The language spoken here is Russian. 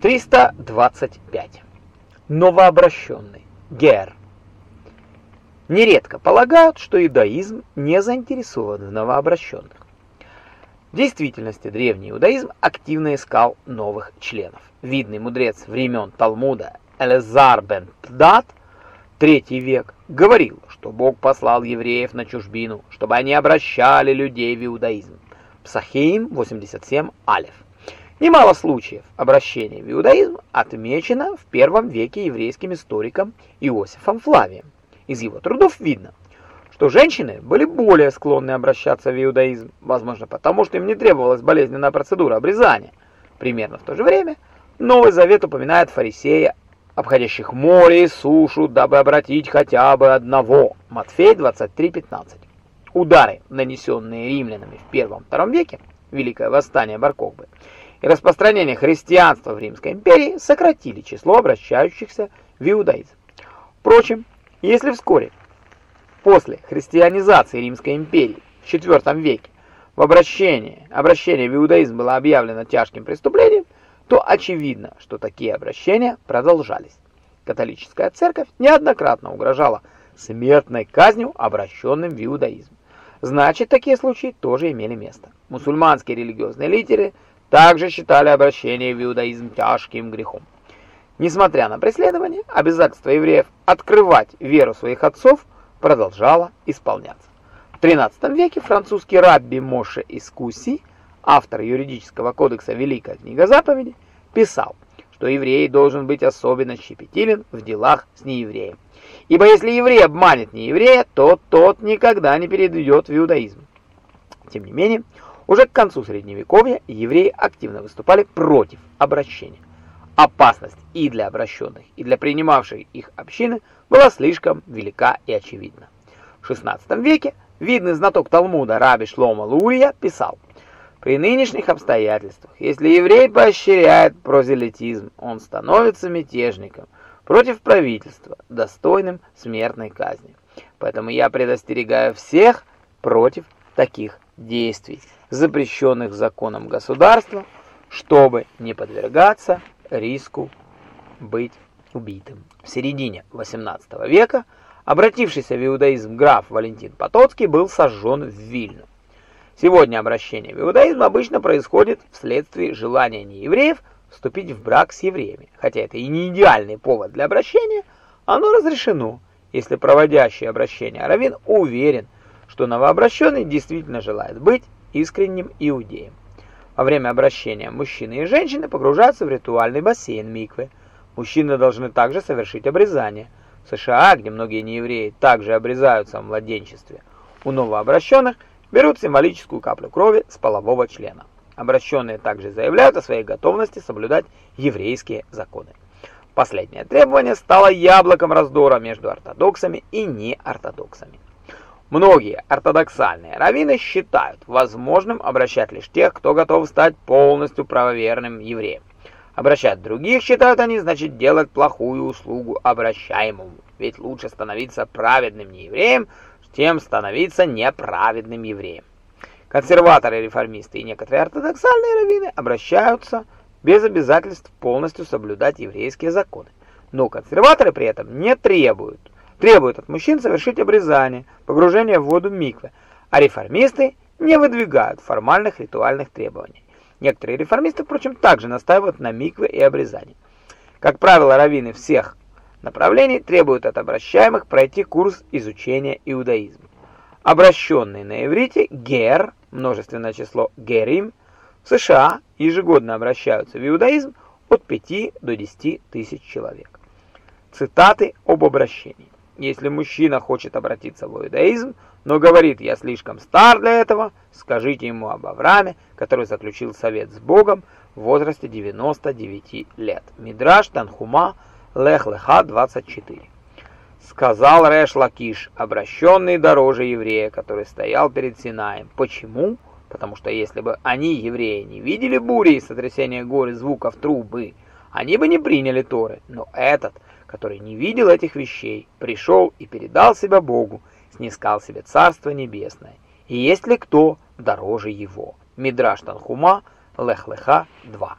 325. Новообращенный. Гер. Нередко полагают, что иудаизм не заинтересован в новообращенных. В действительности древний иудаизм активно искал новых членов. Видный мудрец времен Талмуда Элезар бен Пдат, третий век, говорил, что Бог послал евреев на чужбину, чтобы они обращали людей в иудаизм. Псахеим 87 Алиф. Немало случаев обращения в иудаизм отмечено в первом веке еврейским историком Иосифом Флавием. Из его трудов видно, что женщины были более склонны обращаться в иудаизм, возможно потому, что им не требовалась болезненная процедура обрезания. Примерно в то же время Новый Завет упоминает фарисея, обходящих море и сушу, дабы обратить хотя бы одного. Матфей 23:15. Удары, нанесенные римлянами в первом-втором веке, Великое восстание Баркокбы, и распространение христианства в Римской империи сократили число обращающихся в иудаизм. Впрочем, если вскоре после христианизации Римской империи в IV веке в обращение, обращение в иудаизм было объявлено тяжким преступлением, то очевидно, что такие обращения продолжались. Католическая церковь неоднократно угрожала смертной казнью обращенным в иудаизм. Значит, такие случаи тоже имели место. Мусульманские религиозные лидеры – также считали обращение в иудаизм тяжким грехом. Несмотря на преследование, обязательство евреев открывать веру своих отцов продолжало исполняться. В XIII веке французский рабби Моше Искуси, автор юридического кодекса Великая книга заповедей, писал, что еврей должен быть особенно щепетилен в делах с неевреем. Ибо если еврей обманет нееврея, то тот никогда не перейдет в иудаизм. Тем не менее, уже к концу Средневековья евреи активно выступали против обращения. Опасность и для обращенных, и для принимавшей их общины была слишком велика и очевидна. В XVI веке видный знаток Талмуда Раби Шлома Лурия писал, «При нынешних обстоятельствах, если еврей поощряет прозелитизм, он становится мятежником против правительства, достойным смертной казни. Поэтому я предостерегаю всех против таких действий, запрещенных законом государства, чтобы не подвергаться риску быть убитым. В середине XVIII века обратившийся в иудаизм граф Валентин Потоцкий был сожжен в Вильну. Сегодня обращение в иудаизм обычно происходит вследствие желания неевреев вступить в брак с евреями. Хотя это и не идеальный повод для обращения, оно разрешено, если проводящий обращение раввин уверен, что новообращенный действительно желает быть искренним иудеем. Во время обращения мужчины и женщины погружаются в ритуальный бассейн миквы. Мужчины должны также совершить обрезание. В США, где многие неевреи также обрезаются в младенчестве, у новообращенных берут символическую каплю крови с полового члена. Обращенные также заявляют о своей готовности соблюдать еврейские законы. Последнее требование стало яблоком раздора между ортодоксами и неортодоксами. Многие ортодоксальные раввины считают возможным обращать лишь тех, кто готов стать полностью правоверным евреем. Обращать других, считают они, значит делать плохую услугу обращаемому. Ведь лучше становиться праведным неевреем, чем становиться неправедным евреем. Консерваторы, реформисты и некоторые ортодоксальные раввины обращаются без обязательств полностью соблюдать еврейские законы. Но консерваторы при этом не требуют требуют от мужчин совершить обрезание, погружение в воду миквы, а реформисты не выдвигают формальных ритуальных требований. Некоторые реформисты, впрочем, также настаивают на микве и обрезании. Как правило, раввины всех направлений требуют от обращаемых пройти курс изучения иудаизма. Обращенные на иврите гер, множественное число герим, в США ежегодно обращаются в иудаизм от 5 до 10 тысяч человек. Цитаты об обращении. Если мужчина хочет обратиться в иудаизм, но говорит, я слишком стар для этого, скажите ему об Аврааме, который заключил совет с Богом в возрасте 99 лет. Мидраш Танхума Лех Леха 24. Сказал Реш Лакиш, обращенный дороже еврея, который стоял перед Синаем. Почему? Потому что если бы они, евреи, не видели бури и сотрясения горы звуков трубы, они бы не приняли Торы. Но этот который не видел этих вещей, пришел и передал себя Богу, снискал себе Царство Небесное. И есть ли кто дороже его? Мидраш Танхума, Лех-Леха 2.